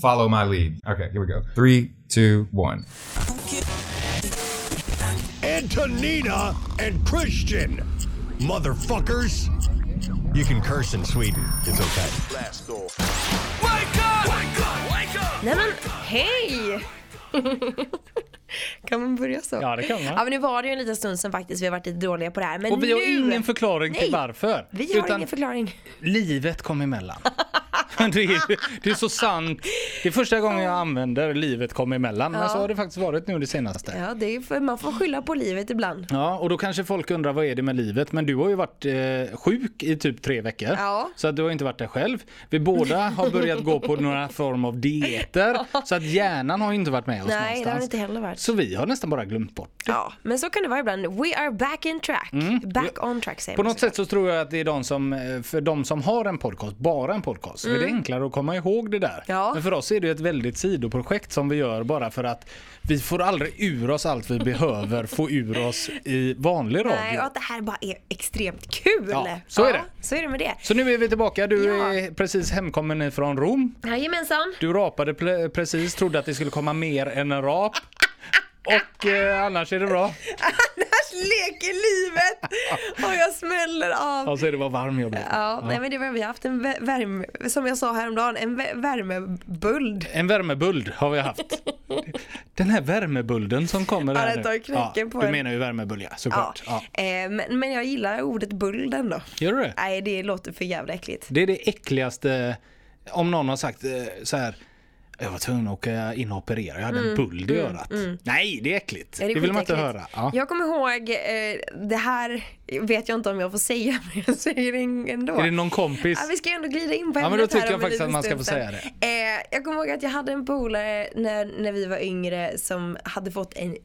follow my lead. Okay, here we go. Three, two, one. Antonina and Christian. Motherfuckers. You can curse in Sweden. It's okay. Nej men, hej! kan man börja så? Ja, det kan man. Ja, men nu var det ju en liten stund sedan faktiskt vi har varit lite dåliga på det här. Men Och vi har nu... ingen förklaring Nej, till varför. Vi har Utan ingen förklaring. livet kom emellan. Men det, är, det är så sant. Det är första gången jag använder livet kom emellan. Men så har det faktiskt varit nu det senaste. Ja, det är för man får skylla på livet ibland. Ja, och då kanske folk undrar vad är det med livet? Men du har ju varit eh, sjuk i typ tre veckor. Ja. Så att du har inte varit där själv. Vi båda har börjat gå på några form av dieter. Så att hjärnan har inte varit med oss Nej, det har någonstans. det inte heller varit. Så vi har nästan bara glömt bort det. Ja, men så kan det vara ibland. We are back in track. Back on track säger Mm. På något sätt så tror jag att det är de som, eh, för de som har en podcast, bara en podcast, det enklare att komma ihåg det där. Mm. Ja. Men för oss är det ett väldigt sidoprojekt som vi gör bara för att vi får aldrig ur oss allt vi behöver få ur oss i vanlig radio. Nej, och att det här bara är extremt kul. Ja, så är det. Så är det med det. Så nu är vi tillbaka. Du Ja. är precis hemkommen ifrån Rom. Jajamensan. Du rapade precis, trodde att det skulle komma mer än en rap. Och eh, annars är det bra. Annars leker livet och jag smäller av. Och så är det vad varm jag blir. Ja, Nej, men det var, vi har haft en vä- värme, som jag sa häromdagen, en vä- värmebuld. En värmebuld har vi haft. Den här värmebulden som kommer Ja, här nu. knäcken på Du en. menar ju värmebölja såklart. Ja. Eh, men, men jag gillar ordet buld ändå. Gör du det? Nej, det låter för jävla äckligt. Det är det äckligaste, om någon har sagt eh, så här. Jag var tvungen att åka in och operera, jag hade en buld i örat. Nej, det är äckligt. Ja, det, är vill man inte höra. Ja. Jag kommer ihåg, eh, det här vet jag inte om jag får säga, men jag säger det ändå. Är det någon kompis? Ja, vi ska ju ändå glida in på Ja, men ämnet då tycker jag faktiskt att man ska få säga sen. Eh, jag kommer ihåg att jag hade en polare när, när vi var yngre som hade fått en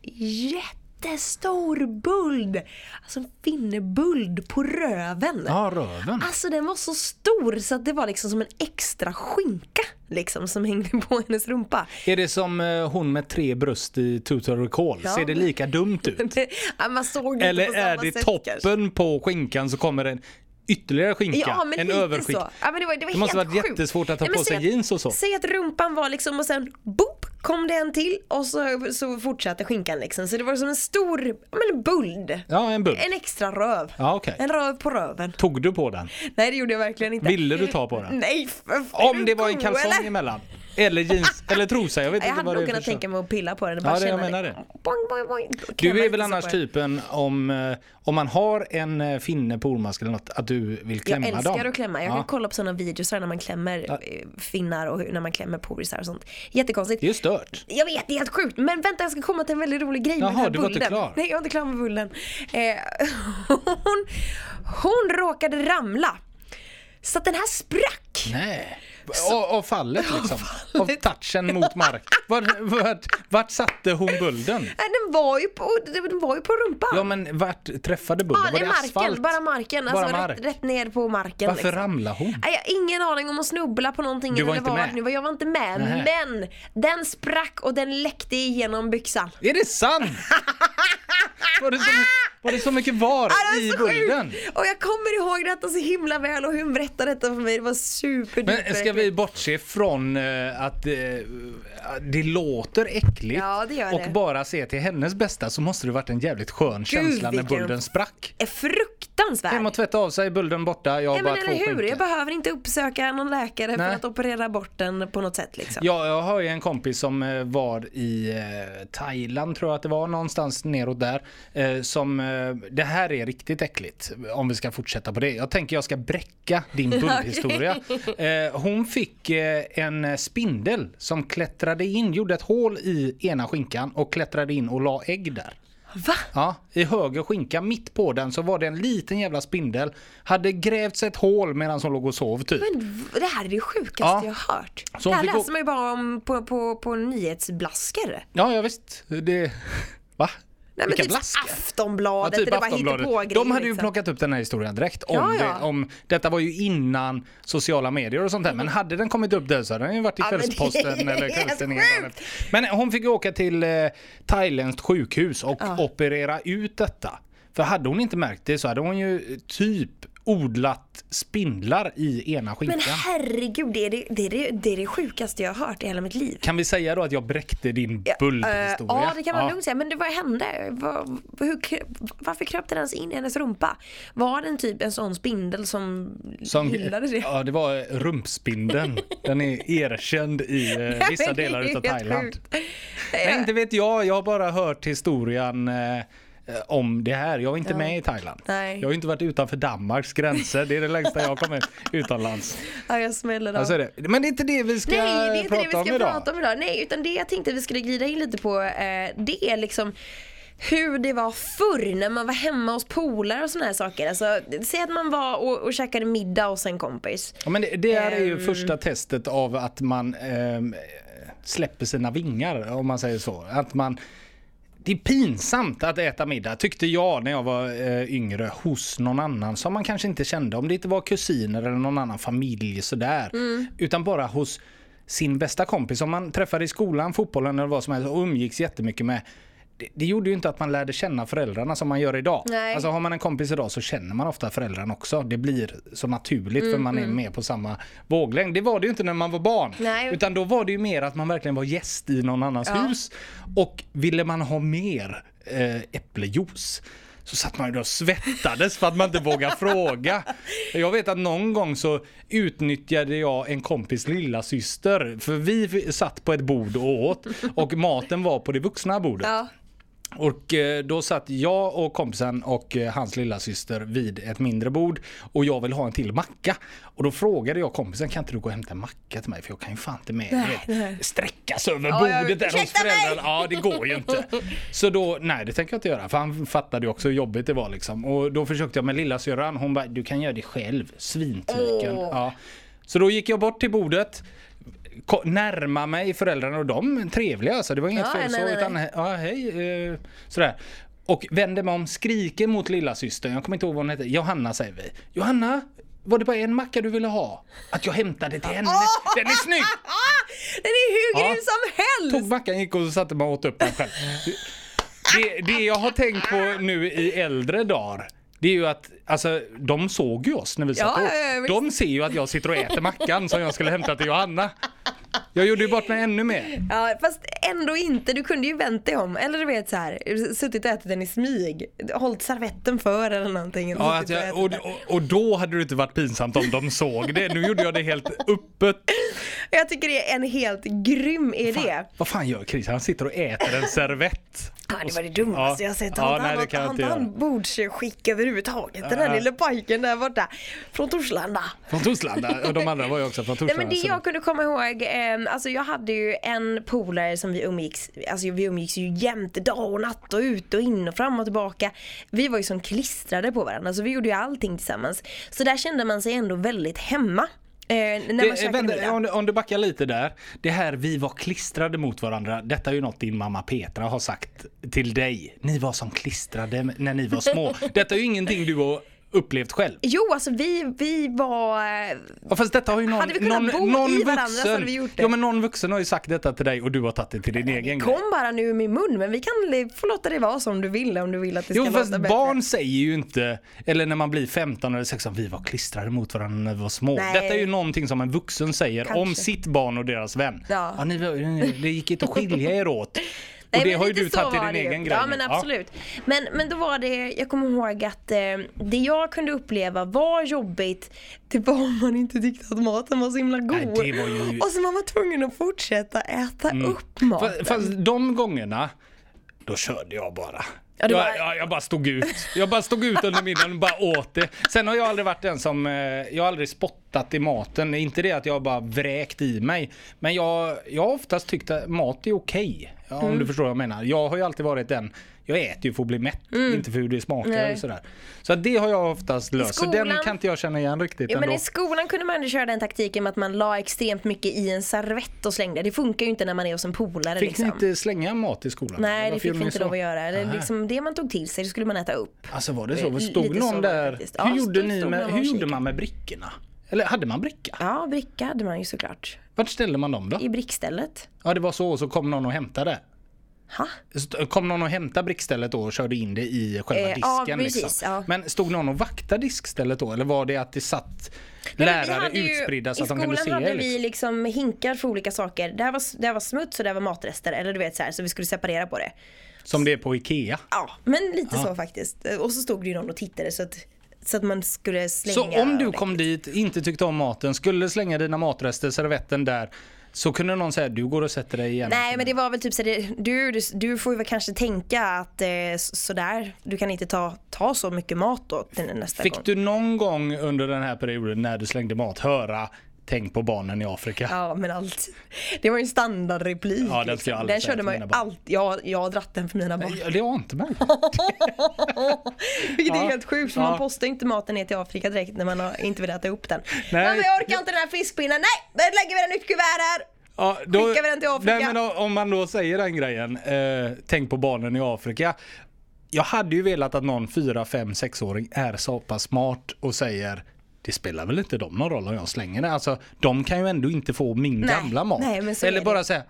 jättestor buld. Alltså en finnebuld på röven. Ja, röven. Alltså den var så stor så att det var liksom som en extra skinka liksom som hängde på hennes rumpa. Är det som eh, hon med tre bröst i Total Recall? Ja. Ser det lika dumt ut? ja, Eller är det sätt toppen kanske. på skinkan så kommer en ytterligare skinka? Ja, en överskinka? Ja, det, var, det, var Det måste varit sjukt. jättesvårt att ta men på sig att- jeans och så. Säg att rumpan var liksom och sen boop kom det en till och så, så fortsatte skinkan liksom. Så det var som en stor, men en buld. Ja, en buld. En extra röv. Ja, okej. En röv på röven. Tog du på den? Nej det gjorde jag verkligen inte. Ville du ta på den? Nej, för, Om det var en kalsong eller? emellan? Eller jeans, eller trosa, jag vet Jag inte hade vad nog det är kunnat för tänka mig att pilla på den och Ja, bara det jag känna menar det. Boing, boing, boing. Du är väl annars på typen om, eh, om man har en eh, finne, polmask eller något, att du vill klämma Jag dem? älskar att klämma. Jag kan Ja. kolla på sådana videos när man klämmer eh, finnar och hur- när man klämmer porisar och sånt. Jättekonstigt. Det är ju stört. Jag vet, det är helt sjukt. Men vänta, jag ska komma till en väldigt rolig grej med Jaha, den här du var inte bulden. klar. Nej, jag var inte klar med bulden. Eh, hon, hon råkade ramla. Så att den här sprack. Nej. Och, och fallet liksom. Av touchen mot mark. Vart, vart, vart satte hon bulden? Den var ju på, den var ju på rumpan. Ja men vart träffade bulden? Ja, var det marken, asfalt? bara marken. Bara Alltså mark? rätt, rätt ner på marken. Varför liksom. ramlade hon? Nej, jag har ingen aning om att snubbla på någonting Du var inte vad med? nu var. Jag var inte med. Nähä. Men den sprack och den läckte igenom byxan. Är det sant? Var det så, var det så mycket var Ja, i var så bulden? Och jag kommer ihåg detta så himla väl och hon berättade detta för mig. Det var superduper vi bortse från eh, att eh, det låter äckligt Ja, det gör och det. bara se till hennes bästa så måste det varit en jävligt skön känsla när vilken- bulden sprack. är fruktansvärd. Hem och tvätta av sig, bulden borta, jag har Ja, bara men eller hur? Jag behöver inte uppsöka någon läkare för Nej. att operera bort den på något sätt liksom. Ja, jag har ju en kompis som eh, var i eh, Thailand tror jag att det var, någonstans neråt där. Eh, som, eh, det här är riktigt äckligt om vi ska fortsätta på det. Jag tänker jag ska bräcka din bullhistoria. hon fick en spindel som klättrade in, gjorde ett hål i ena skinkan och klättrade in och la ägg där. Va? Ja, i höger skinka mitt på den så var det en liten jävla spindel. Hade grävt sig ett hål medan hon låg och sov typ. Men det här är det sjukaste Ja. jag har hört. Så det här läser man ju bara om på, på, på nyhetsblaskor. Ja, ja visst. Det... Va? Nej, men typ? Aftonbladet, typ det var Aftonbladet. hittepågrejer. De hade ju liksom. plockat upp den här historien direkt. Om Ja, ja. Det, om, detta var ju innan sociala medier och sånt där. Men hade den kommit upp där så hade den ju varit i Ja, Kvällsposten eller Kvällstidningen. Men hon fick ju åka till eh, thailändskt sjukhus och operera ut detta. För hade hon inte märkt det så hade hon ju typ odlat spindlar i ena skinkan. Men herregud, det är det, det, är det, det är det sjukaste jag har hört i hela mitt liv. Kan vi säga då att jag bräckte din Eh, buldhistoria? ja, det kan man lugnt säga. Men det, vad hände? Vad, hur, varför kröp den ens in i hennes rumpa? Var den typ en sån spindel som, Som, det? Ja, det var rumpspindeln. Den är erkänd i eh, vissa delar helt Thailand. Nej, inte vet jag. Jag har bara hört historien eh, om det här. Jag var inte med i Thailand. Nej. Jag har inte varit utanför Danmarks gränser. Det är det längsta jag kommit utomlands. Ja, jag smäller av. Alltså. Men det är inte det vi ska Nej, det är inte prata det vi om ska idag. prata om idag. Nej, utan det jag tänkte vi skulle glida in lite på, eh, det är liksom hur det var förr när man var hemma hos polare och såna här saker. Alltså, säg att man var och, och käkade middag hos en kompis. Ja, men det, det här är ju Ehm. första testet av att man ehm, släpper sina vingar, om man säger så. Att man, det är pinsamt att äta middag, tyckte jag när jag var eh, yngre, hos någon annan som man kanske inte kände. Om det inte var kusiner eller någon annan familj sådär. Utan bara hos sin bästa kompis som man träffade i skolan, fotbollen eller vad som helst och umgicks jättemycket med. Det, det gjorde ju inte att man lärde känna föräldrarna som man gör idag. Nej. Alltså har man en kompis idag så känner man ofta föräldrarna också. Det blir så naturligt för man är med på samma våglängd. Det var det ju inte när man var barn. Nej. Utan då var det ju mer att man verkligen var gäst i någon annans Ja. hus. Och ville man ha mer eh, äpplejuice så satt man ju och svettades för att man inte vågade fråga. Jag vet att någon gång så utnyttjade jag en kompis lilla syster för vi satt på ett bord och åt och maten var på det vuxna bordet. Ja. Och eh, då satt jag och kompisen och eh, hans lilla syster vid ett mindre bord och jag ville ha en till macka. Och då frågade jag kompisen, kan inte du gå och hämta en macka till mig för jag kan ju fan inte med vet, sträckas över Ja, bordet där hos föräldrarna. Ja, det går ju inte. Så då, nej det tänker jag inte göra för han fattade ju också hur jobbigt det var liksom. Och då försökte jag med lilla syrran, hon bara, du kan göra det själv, svintyken. Åh. Ja. Så då gick jag bort till bordet närma mig föräldrarna och de är trevliga alltså. Det var inget Ja, fel nej, så nej, utan nej. ja, hej. Eh, sådär. Och vände mig om, skriker mot lilla systern. Jag kommer inte ihåg vad hon hette. Johanna säger vi. Johanna, var det bara en macka du ville ha? Att jag hämtade till henne. Den är snygg! Den är hur Ja. grym som helst! Tog mackan, gick och satte mig och åt upp den själv. Det, det jag har tänkt på nu i äldre dagar det är ju att alltså, de såg ju oss när vi satt Ja, och åt. ja, ja. De ser ju att jag sitter och äter mackan som jag skulle hämta till Johanna. Jag gjorde ju bort mig ännu mer. Ja, fast ändå inte. Du kunde ju vänt dig om. Eller du vet så här, suttit och ätit den i smyg. Hållit servetten för eller någonting. Eller Ja, att jag, och och, och, då hade det inte varit pinsamt om de såg det. Nu gjorde jag det helt öppet. Jag tycker det är en helt grym idé. Vad fan gör Chris? Han sitter och äter en servett. Ja, det var det dummaste Ja. jag sett. Ja, Har nej, han, han, han, han bordsskick överhuvudtaget. Den där lilla pojken där borta. Från Torslanda. Från Torslanda. Och de andra var ju också från Nej, Torslanda. men det jag kunde komma ihåg, eh, alltså jag hade ju en polare som vi umgicks, alltså vi umgicks ju jämt dag och natt och ut och in och fram och tillbaka. Vi var ju som klistrade på varandra, så vi gjorde ju allting tillsammans. Så där kände man sig ändå väldigt hemma. Eh, Det, vänta, om, du- om du backar lite där. Det här vi var klistrade mot varandra. Detta är ju något din mamma Petra har sagt till dig. Ni var som klistrade när ni var små. Detta är ju ingenting du har upplevt själv. Jo, alltså vi, vi var... eh, Ja, fast detta har ju någon, Hade vi kunnat någon, bo någon i varandra vuxen, så hade vi gjort det. Ja men någon vuxen har ju sagt detta till dig och du har tagit det till din egen grej. kom bara nu ur min mun, men vi kan få låta det vara som du vill om du vill att det ska Jo fast låta bättre. barn säger ju inte, eller när man blir 15 eller 16, vi var klistrade mot varandra när vi var små. Nej. Detta är ju någonting som en vuxen säger Kanske. om sitt barn och deras vän. Ja. ni var, det gick inte att skilja er åt. Och Nej, det men har ju du tagit var din det egen grej. Ja men absolut. Men, men då var det, jag kommer ihåg att eh, det jag kunde uppleva var jobbigt. Det var om man inte tyckte att maten var så himla god. Nej, det ju- Mm. Och så man var tvungen att fortsätta äta upp maten. Fast, fast de gångerna, då körde jag bara. Ja, det var- jag, jag, jag bara stod ut. Jag bara stod ut under middagen och bara åt det. Sen har jag aldrig varit den som, eh, jag har aldrig spottat i maten. Inte det att jag bara vräkt i mig. Men jag, jag har oftast tyckt att mat är okej. Ja, Mm. Om du förstår vad jag menar. Jag har ju alltid varit den, jag äter ju för att bli mätt. Inte för hur det smakar Mm. Nej. och sådär. Så det har jag oftast löst. Så den skolan- kan inte jag känna igen riktigt men ändå. i skolan kunde man ju köra den taktiken med att man la extremt mycket i en servett och slängde. Det funkar ju inte när man är hos en polare Fick liksom. ni inte slänga mat i skolan? Nej det Varför fick gjorde vi inte lov att göra. Aha. liksom, det man tog till sig det skulle man äta upp. Alltså var det så? Lite Stod någon det där? faktiskt. Hur Ja, gjorde stod- ni stod med, någon hur och gjorde kikade. man med brickorna? Eller hade man bricka? Ja, bricka hade man ju såklart. Vart ställde man dem då? I brickstället. Ja det var så och så kom någon och hämtade. Ha? Kom någon och hämtade brickstället då och körde in det i själva Eh, ja, disken? precis, liksom. ja. Men stod någon och vaktade diskstället då? Eller var det att det satt Nej, lärare ju- utspridda så att de kunde I se? skolan hade liksom? vi liksom hinkar för olika saker. Det här var, det här var smuts och det här var matrester. Eller du vet så här, så vi skulle separera på det. Som det är på Ikea. Ja, men lite så faktiskt. Och så stod det ju någon och tittade så att, så att man skulle slänga. Så om du kom dit, inte tyckte om maten, skulle slänga dina matrester, servetten där, så kunde någon säga du går och sätter dig igen. Nej men det var väl typ så du, du, du får ju väl kanske tänka att eh, sådär, du kan inte ta, ta så mycket mat då till nästa gång. Fick du någon gång under den här perioden när du slängde mat höra Tänk på barnen i Afrika? Ja men allt. Det var ju en standardreplik. Ja, den ska jag liksom. Den körde man ju mina barn. allt. Jag, jag har dratt den för mina barn. Ja, Det har inte mig. Vilket är Ja. helt sjukt för Ja. man postar inte maten ner till Afrika direkt när man har, inte vill äta upp den. Nej. Men jag orkar inte den här fiskpinnen. Nej, då lägger vi den i ett kuvert här. Ja, då, Skickar vi den till Afrika? Nej, men om man då säger den grejen, eh, tänk på barnen i Afrika. Jag hade ju velat att någon 4, 5, 6-åring är så pass smart och säger det spelar väl inte dem någon roll om jag slänger det. Alltså, de kan ju ändå inte få min Nej, gamla mat. nej, Eller bara säga,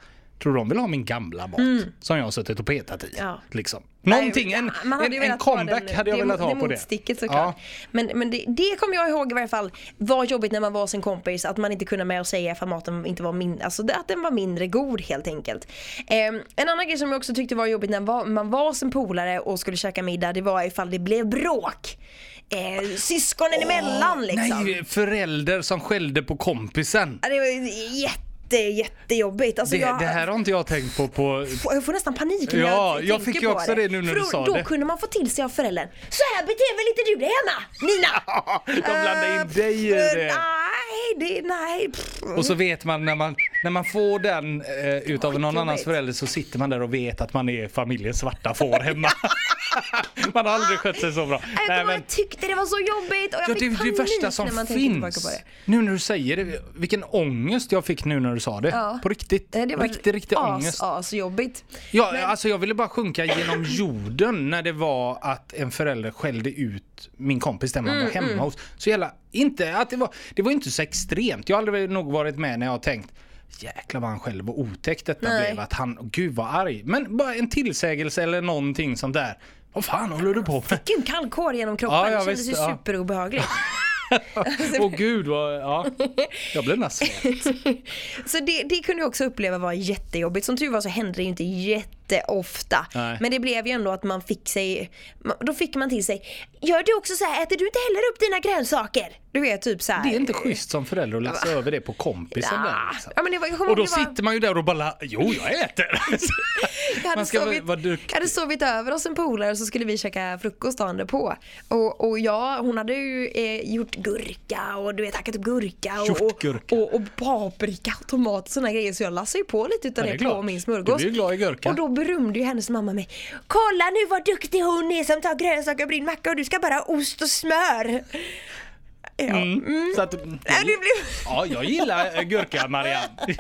tror de vill ha min gamla mat? Som jag har suttit och petat i. Ja. Liksom. Någonting, en, en, en comeback den- hade jag det, velat ha det på det. motsticket såklart. Men, men det, det kommer jag ihåg i varje fall var jobbigt när man var sin kompis att man inte kunde med och säga ifall maten inte var min, alltså att den var mindre god helt enkelt. Ehm, en annan grej som jag också tyckte var jobbigt när man var, man var sin polare och skulle käka middag det var ifall det blev bråk. Eh, syskonen emellan liksom. Nej, förälder som skällde på kompisen. Ja, Det var jätte, jättejobbigt. Alltså Det, jag, det här har inte jag tänkt på på jag får nästan panik när Ja, jag, jag fick ju på också det nu när För du då, sa då det. kunde man få till sig av föräldern. Så här beter väl inte du dig hemma, Nina? De blandar in dig i Eh, det. Nej, det, nej. Och så vet man när man, när man får den eh, utav någon Skitjobbigt. annans förälder så sitter man där och vet att man är familjens svarta får hemma. man har aldrig skött sig så bra. Nej, men... Jag tyckte det var så jobbigt och jag Ja, fick det är det panik värsta som när man finns. på det. Nu när du säger det, vilken ångest jag fick nu när du sa det. Ja. På riktigt. Det var riktigt, riktigt as, ångest. as jobbigt. Ja, alltså jag ville bara sjunka genom jorden när det var att en förälder skällde ut min kompis där man Mm, var hemma hos. Så jävla, inte att det var, det var inte så extremt. Jag har aldrig nog varit med när jag har tänkt Jäklar vad han själv var otäckt detta Nej. blev. Att han, gud vad arg. Men bara en tillsägelse eller någonting sånt där. Vad fan håller du på med? Gud, kallkår genom kroppen. Ja, ja, det kändes visst, ju ja. superobehagligt. Åh gud vad, ja. Jag blev nästan. Så det, det kunde jag också uppleva var jättejobbigt. Som tur var så hände det inte jätteofta. Nej. Men det blev ju ändå att man fick sig, då fick man till sig, gör du också så här, äter du inte heller upp dina grönsaker? Du vet typ så här. Det är inte schysst som förälder att läsa över det på kompisen där. Ja, Liksom. ja, men det var, jag Och då var- sitter man ju där och bara, jo jag äter. Jag hade, Man ska sovit, vara jag hade sovit över hos en polare och så skulle vi käka frukost dagen på. Och, och jag, hon hade ju eh, gjort gurka och du vet hackat upp gurka och, och, och, och paprika och tomat och såna grejer. Så jag lassade ju på lite utav Ja, det det, på min Du smörgås. blir ju glad i gurka. Och då berömde ju hennes mamma mig. Kolla nu vad duktig hon är som tar grönsaker på din macka och du ska bara ha ost och smör. Ja. Mm. Så att, Nej, det, blev, ja, jag gillar eh, gurka Marianne. det,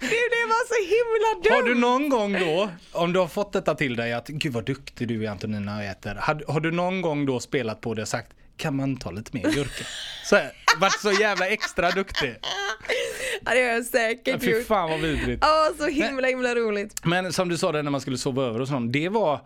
det var så himla dumt. har du någon gång då, om du har fått detta till dig att gud vad duktig du är Antonina och äter. Har, har du någon gång då spelat på det och sagt kan man ta lite mer gurka? Så här, varit så jävla extra duktig. Ja, det har jag säkert Fy gjort. fan vad vidrigt. Ja, så himla himla roligt. Men som du sa där när man skulle sova över och sånt, det var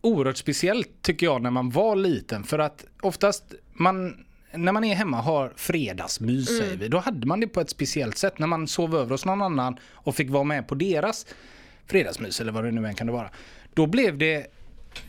oerhört speciellt tycker jag när man var liten. För att oftast, man, när man är hemma har fredagsmys säger vi, då hade man det på ett speciellt sätt. När man sov över hos någon annan och fick vara med på deras fredagsmys eller vad det nu än kan det vara. Då blev det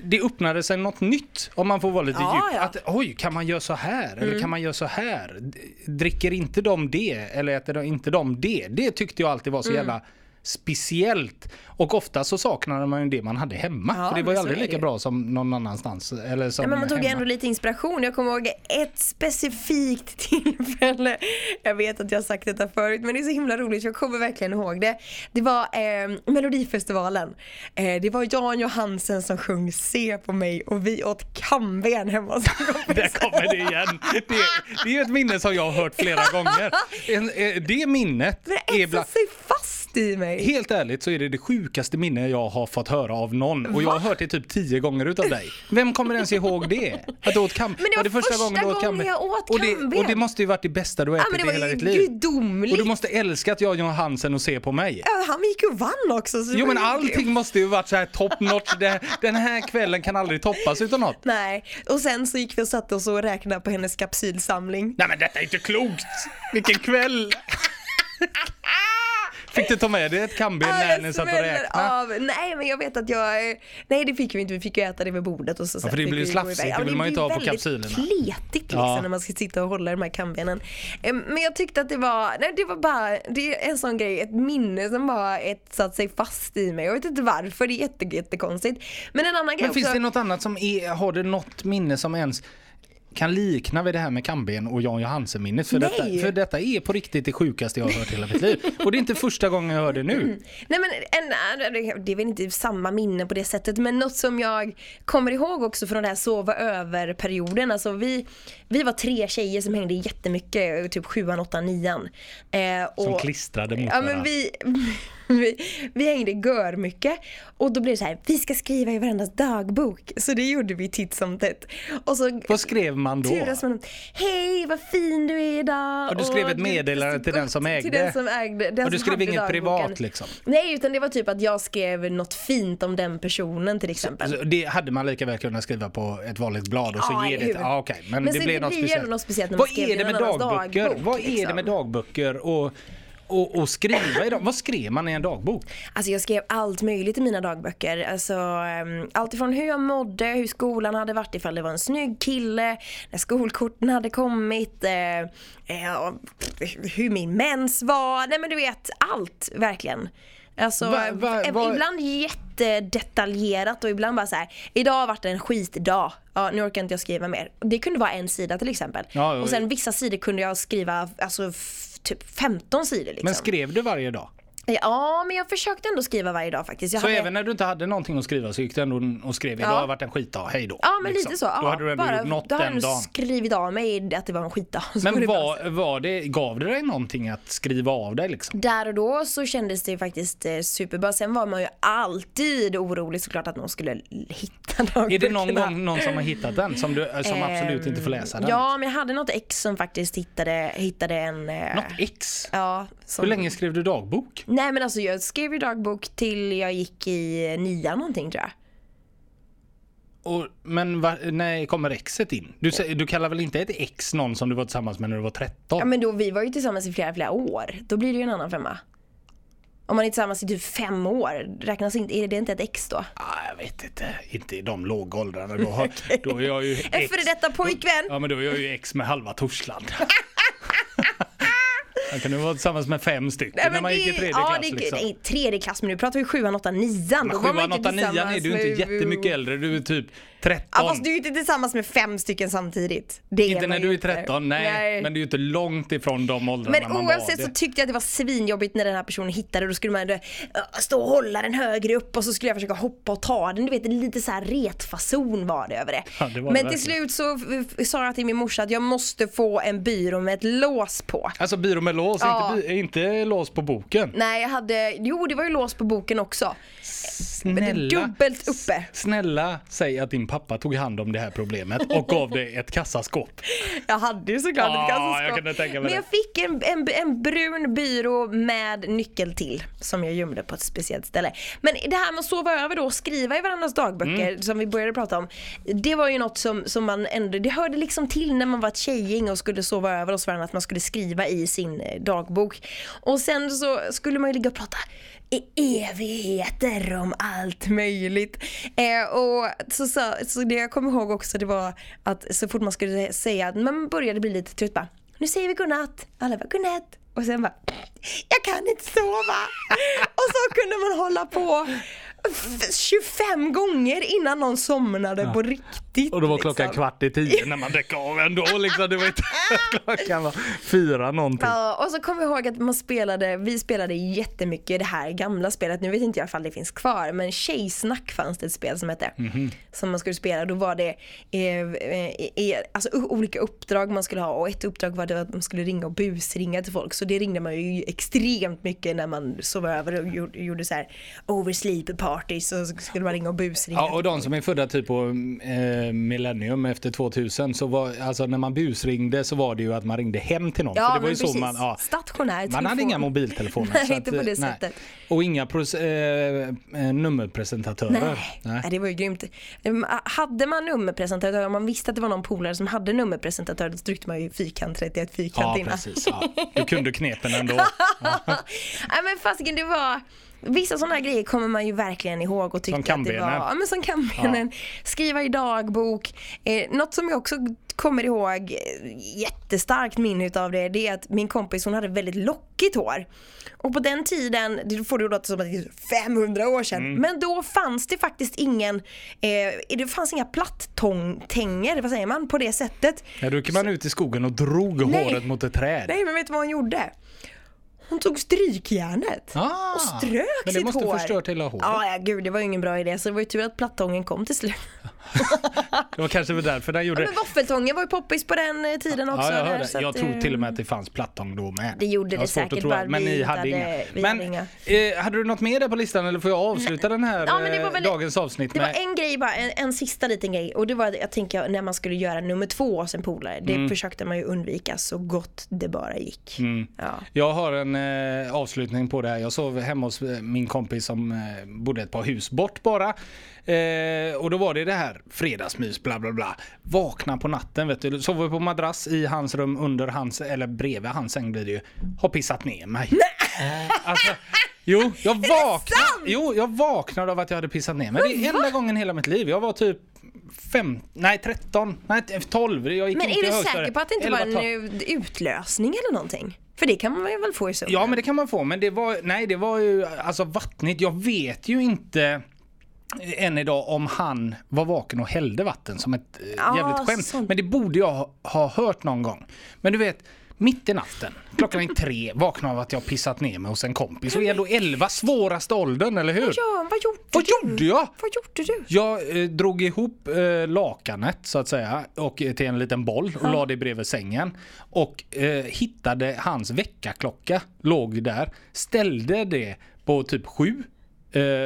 det öppnade sig något nytt om man får vara lite Ja, djup. ja. Att oj, kan man göra så här? Eller kan man göra så här? Dricker inte de det? Eller äter de inte de det? Det tyckte jag alltid var så jävla speciellt. Och ofta så saknade man ju det man hade hemma. Ja, för det var ju aldrig lika det. bra som någon annanstans. Eller som Ja, men man tog hemma. ändå lite inspiration. Jag kommer ihåg ett specifikt tillfälle. Jag vet att jag har sagt detta förut men det är så himla roligt. Jag kommer verkligen ihåg det. Det var eh, Melodifestivalen. Eh, det var Jan Johansen som sjöng Se på mig och vi åt kamben hemma hos. Där kommer det igen. Det, det är ett minne som jag har hört flera gånger. En, eh, Det minnet Men är bland... sig fast i mig. Helt ärligt så är det det sjukaste minne jag har fått höra av någon och jag har hört det typ tio gånger utav dig. Vem kommer ens ihåg det? Att du åt kam- Men det var första du åt gången jag åt och det, och det måste ju varit det bästa du Ja, ätit det i hela ditt ju liv. gudomligt. Och du måste älska att jag gör Hansen och se på mig. Ja, han gick och vann också. Så det Jo men ju allting grymt. måste ju varit så här top notch. Det- Den här kvällen kan aldrig toppas utav något. Nej, och sen så gick vi och satte oss och räknade på hennes kapsylsamling. Nej men detta är inte klokt! Vilken kväll! Fick du ta med dig ett kamben när ni satt och räknade? av. Nej men jag vet att jag, nej det fick vi inte, vi fick ju äta det vid bordet och så sen för det blir gå slafsigt, det vill man ju inte ha på blir kapsylerna. väldigt kletigt liksom Ja. när man ska sitta och hålla de här kambenen. Men jag tyckte att det var, nej det var bara, det är en sån grej, ett minne som bara ett satt sig fast i mig. Jag vet inte varför, det är jätte, jättekonstigt. Men en annan grej Men också. finns det något annat som är, har du något minne som ens kan likna vid det här med kamben och Jan Johansen minnet? För detta, för detta är på riktigt det sjukaste jag har hört hela mitt liv. Och det är inte första gången jag hör det nu. Nej men en, det- är väl inte samma minne på det sättet men något som jag kommer ihåg också från den här sova över perioden. Alltså vi, vi var tre tjejer som hängde jättemycket, typ sjuan, åttan, nian. Eh, Som och- klistrade mot Ja varandra. men vi, vi, vi hängde gör mycket och då blev det så här, vi ska skriva i varandras dagbok. Så det gjorde vi titt som tätt. Och så Vad skrev man då? man hej vad fin du är idag. Och du skrev ett det- meddelande det till den gott." som ägde? Till den som ägde. Den Och du skrev inget dagboken. privat liksom? Nej utan det var typ att jag skrev något fint om den personen till exempel. Så Det hade man lika väl kunnat skriva på ett vanligt blad och så Ja, ge det. hur? Ja, okej. Men, Men det blev det något speciellt. något speciellt Vad är det med dagböcker? dagbok, Vad är det liksom? med dagböcker och, och, och skriva i dem? Vad skrev man i en dagbok? Alltså jag skrev allt möjligt i mina dagböcker. Alltså, um, allt ifrån hur jag mådde, hur skolan hade varit, ifall det var en snygg kille, när skolkorten hade kommit, eh, eh, hur min mens var. Nej men du vet, allt verkligen. Alltså, Va- va- eh, va- ibland jättedetaljerat och ibland bara så här. idag har varit en skitdag. Ja, nu orkar inte jag skriva mer. Det kunde vara en sida till exempel. Ja, och sen vissa sidor kunde jag skriva alltså, typ 15 sidor liksom. Men skrev du varje dag? Ja, men jag försökte ändå skriva varje dag faktiskt. Jag Så hade... även när du inte hade någonting att skriva så gick du ändå och skrev idag Ja. har varit en skitdag, hej då. Ja men liksom. lite så. Ja, Då hade du ändå bara, gjort något den dagen. skrivit av mig att det var en skitdag. Men var, var det, gav det dig någonting att skriva av dig liksom? Där och då så kändes det faktiskt eh, superbra. Sen var man ju alltid orolig såklart att någon skulle hitta dagböckerna. Är det någon gång någon som har hittat den som, du, som absolut inte får läsa den? Ja, men jag hade något ex som faktiskt hittade, hittade en... eh, Något ex? Ja. Som... Hur länge skrev du dagbok? Nej men alltså jag skrev ju dagbok till jag gick i nian någonting tror jag. Och, men va, när kommer exet in? Du, du kallar väl inte ett ex någon som du var tillsammans med när du var 13? Ja men då, vi var ju tillsammans i flera, flera år. Då blir det ju en annan femma. Om man är tillsammans i typ fem år, räknas inte, är det inte ett ex då? Ah, jag vet inte, inte i de lågåldrarna. Då, har, då är jag ju ex. En före detta pojkvän! Ja men då är jag ju ex med halva Torslanda. Kan ju vara tillsammans med fem stycken när man gick i tredje ja, klass. det, liksom. nej, tredje klass, men nu pratar vi sjuan, åttan, nian. Sjuan, åttan, nian är du inte jättemycket äldre. Du är typ 13. Ja, fast du är ju inte tillsammans med fem stycken samtidigt. Det inte när du är inte. 13, nej, Men det är ju inte långt ifrån de åldrarna Men man var oavsett det. så tyckte jag att det var svinjobbigt när den här personen hittade Då skulle man ändå, äh, stå och hålla den högre upp och så skulle jag försöka hoppa och ta den. Du vet lite så här retfason var det över det. Ja, det var Men det till slut så sa jag till min morsa att jag måste få en byrå med ett lås på. Alltså byrå med lås, Ja. inte, inte lås på boken. Nej jag hade, jo det var ju lås på boken också. Är Snälla, dubbelt uppe. snälla säg att din pappa tog hand om det här problemet och gav dig ett kassaskåp. Jag hade ju såklart ett kassaskåp. jag Men jag fick en, en, en brun byrå med nyckel till som jag gömde på ett speciellt ställe. Men det här med att sova över då och skriva i varandras dagböcker Mm. som vi började prata om. Det var ju något som, som man ändå, det hörde liksom till när man var ett tjejgäng och skulle sova över hos varandra att man skulle skriva i sin eh, dagbok. Och sen så skulle man ju ligga och prata i evigheter om allt möjligt. Eh, och så, så, så det jag kommer ihåg också det var att så fort man skulle säga att man började bli lite trött bara nu säger vi godnatt. Alla bara godnatt. Och sen bara jag kan inte sova. och så kunde man hålla på f- 25 gånger innan någon somnade på riktigt. Och då var klockan liksom. kvart i tio när man dök av ändå liksom. Det var inte, klockan var fyra någonting. Ja, och så kommer jag ihåg att man spelade, vi spelade jättemycket det här gamla spelet, nu vet inte jag ifall det finns kvar, men Tjejsnack fanns det ett spel som hette. Mhm. Som man skulle spela, då var det eh, eh, alltså, olika uppdrag man skulle ha och ett uppdrag var det att man skulle ringa och busringa till folk. Så det ringde man ju extremt mycket när man sov över och gjorde, gjorde så här oversleep parties och så skulle man ringa och busringa. Ja, och de som är födda typ på eh, millennium efter 2000 så var alltså när man busringde så var det ju att man ringde hem till någon. Ja, det var ju så man, ja, Stationär man hade inga mobiltelefoner. Nej, inte på det nej. sättet. Och inga pros, eh, eh, nummerpresentatörer. Nej, Nej, det var ju grymt. Um, Hade man nummerpresentatör, om man visste att det var någon polare som hade nummerpresentatör, då tryckte man ju fyrkant 31 fyrkant Ja, innan. precis. Ja. Du kunde knepen ändå. Nej men fasiken det var Vissa sådana här grejer kommer man ju verkligen ihåg och tyckte att det var, ja men som kambenen, skriva i dagbok. Eh, något som jag också kommer ihåg jättestarkt minne utav det, det är att min kompis hon hade väldigt lockigt hår. Och på den tiden, det får det låta som att det är 500 år sedan, Mm. men då fanns det faktiskt ingen, eh, det fanns inga platttänger, vad säger man, på det sättet. Ja, då gick man ut i skogen och drog Nej. håret mot ett träd. Nej men vet du vad hon gjorde? Hon tog strykjärnet Ah, och strök men det sitt måste hår. förstört hela håret. Ja, ja, gud det var ju ingen bra idé så det var ju tur att plattången kom till slut. Det var kanske därför den gjorde Men våffeltången var ju poppis på den eh, tiden också. Ja, jag där, hörde. att, Jag tror eh, till och med att det fanns plattång då med. Det gjorde det att säkert, bara att- Men ni hade hade- inga. Men hade eh, hade du något mer där på listan eller får jag avsluta den här Ja, men var eh, väl- dagens avsnitt Det var med... en grej bara, en, en sista liten grej och det var jag tänker när man skulle göra nummer två hos en polare. Det Mm. försökte man ju undvika så gott det bara gick. Ja. Jag har en eh, avslutning på det här. Jag sov hemma hos eh, min kompis som eh, bodde ett par hus bort bara. Eh, och då var det det här fredagsmys bla bla bla. Vakna på natten vet du. Sover på madrass i hans rum under hans, eller bredvid hans säng blir det ju. Har pissat ner mig. Alltså, jo, jag vaknade. Jo, jag vaknade av att jag hade pissat ner mig. Det är enda gången i hela mitt liv. Jag var typ fem, nej 13, nej 12. Jag gick Men inte är du säker på att det inte 11, var 12. en eh, utlösning eller någonting? För det kan man väl få i sömnen? Ja men det kan man få men det var, nej det var ju alltså vattnigt. Jag vet ju inte än idag om han var vaken och hällde vatten som ett Ja, jävligt skämt. sånt. Men det borde jag ha, ha hört någon gång. Men du vet, mitt i natten, klockan är tre, vaknar av att jag pissat ner mig hos en kompis. Och är ändå 11, svåraste åldern, eller hur? Ja, vad gjorde Vad du? gjorde jag? Vad gjorde du? Jag eh, drog ihop eh, lakanet så att säga och eh, till en liten boll och la det bredvid sängen. Och eh, hittade hans väckarklocka, låg där. Ställde det på typ sju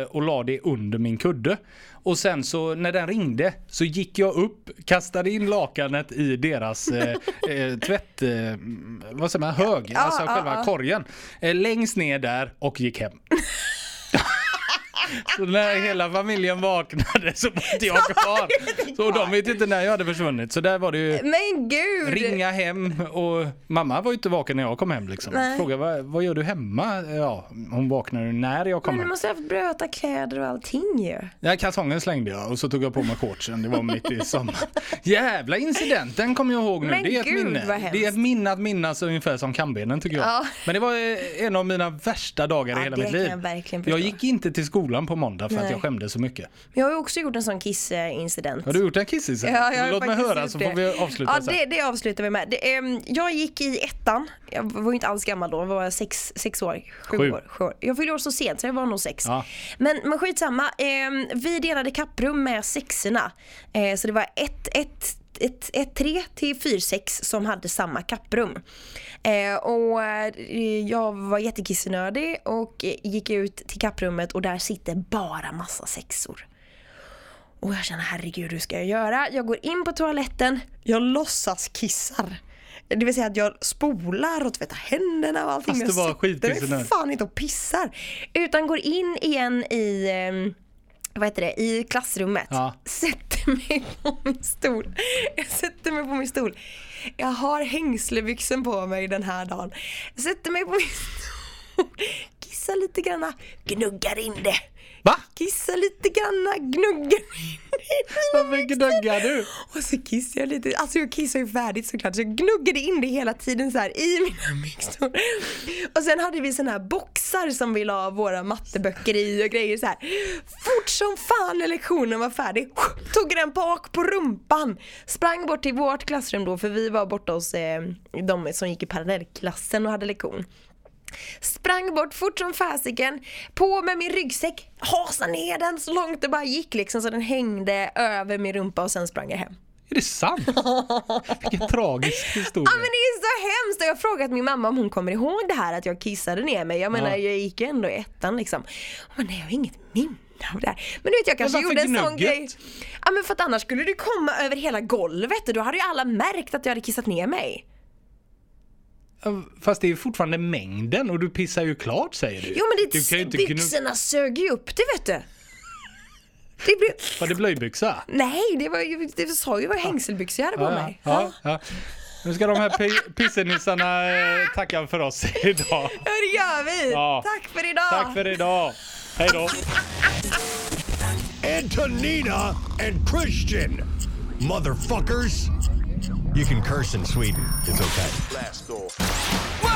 och la det under min kudde. Och sen så när den ringde så gick jag upp, kastade in lakanet i deras eh, eh, tvätt, eh, vad säger man, hög, alltså ja, själva ja. korgen. Eh, längst ner där och gick hem. Så när hela familjen vaknade så var inte jag kvar. Så de vet inte när jag hade försvunnit. Så där var det ju Men gud! ringa hem och mamma var ju inte vaken när jag kom hem liksom. Nej. Fråga vad, vad gör du hemma? Ja, hon vaknade när jag kom Men du hem. måste ha haft blöta kläder och allting ju. Ja, kalsongen slängde jag och så tog jag på mig shortsen. Det var mitt i sommar. Jävla incidenten kommer jag ihåg nu. Men det är ett gud, minne. hemskt. Det är ett minne att minnas ungefär som kambenen tycker jag. Ja. Men det var eh, en av mina värsta dagar Ja, i hela det mitt kan liv. jag verkligen förstå. gick inte till skolan på måndag för att Nej. jag skämdes så mycket. Jag har också gjort en sån kissincident. Har du gjort en kissis? Ja, jag har Låt mig höra så det. får vi avsluta Ja, sen. det, det avslutar vi med. Det, ehm, jag gick i ettan, jag var inte alls gammal då, jag var sex, sex år, sju, Sju. år, sju år. Jag fyllde år så sent så jag var nog sex. Ja. Men, men skitsamma, ehm, vi delade kapprum med sexorna. Eh, så det var ett, ett ett, ett 3 till 4 6 som hade samma kapprum. Eh, och eh, jag var jättekissenödig och gick ut till kapprummet och där sitter bara massa sexor. Och jag känner herregud hur ska jag göra? Jag går in på toaletten, jag låtsas kissar. Det vill säga att jag spolar och tvättar händerna och allting. Fast du var jag sätter mig skitpissnödig. fan inte och pissar. Utan går in igen i, eh, vad heter det, i klassrummet. Ja. Sätter mig på min stol. Jag sätter mig på min stol. Jag har hängslebyxen på mig den här dagen. Jag sätter mig på min stol. Kissar lite granna, gnuggar in det. Va? Kissar lite granna, gnuggar in det Varför gnuggar du? Och så kissade jag lite, alltså jag kissade ju färdigt såklart så jag gnuggade in det hela tiden så här i mina mixor. Och sen hade vi såna här boxar som vi la våra matteböcker i och grejer så här. Fort som fan när lektionen var färdig, tog den bak på rumpan. Sprang bort till vårt klassrum då för vi var borta hos eh, de som gick i parallellklassen och hade lektion. Sprang bort fort som fasiken, på med min ryggsäck, hasade ner den så långt det bara gick liksom så den hängde över min rumpa och sen sprang jag hem. Är det sant? Vilken tragisk historia. Ja men det är så hemskt och jag har frågat min mamma om hon kommer ihåg det här att jag kissade ner mig. Jag menar Ja. jag gick ändå i ettan liksom. Men nej jag har inget minne av det här. Men du vet jag kanske gjorde en sån gnugget? grej. Ja men för att annars skulle det komma över hela golvet och då hade ju alla märkt att jag hade kissat ner mig. Fast det är fortfarande mängden och du pissar ju klart säger du. Jo men du det, kan ju inte byxorna sög ju upp det vet du. Det blev... Var det blöjbyxa? Nej, det var ju, det sa ju vad hängselbyxor jag hade på Ja, mig. ja, ja. Nu ska de här pi- pissenissarna eh, tacka för oss idag. Ja, det gör vi. Ja. Tack för idag. Tack för idag. Hej då. Antonina and Christian. Motherfuckers. You can curse in Sweden. It's okay. Blast off. Whoa!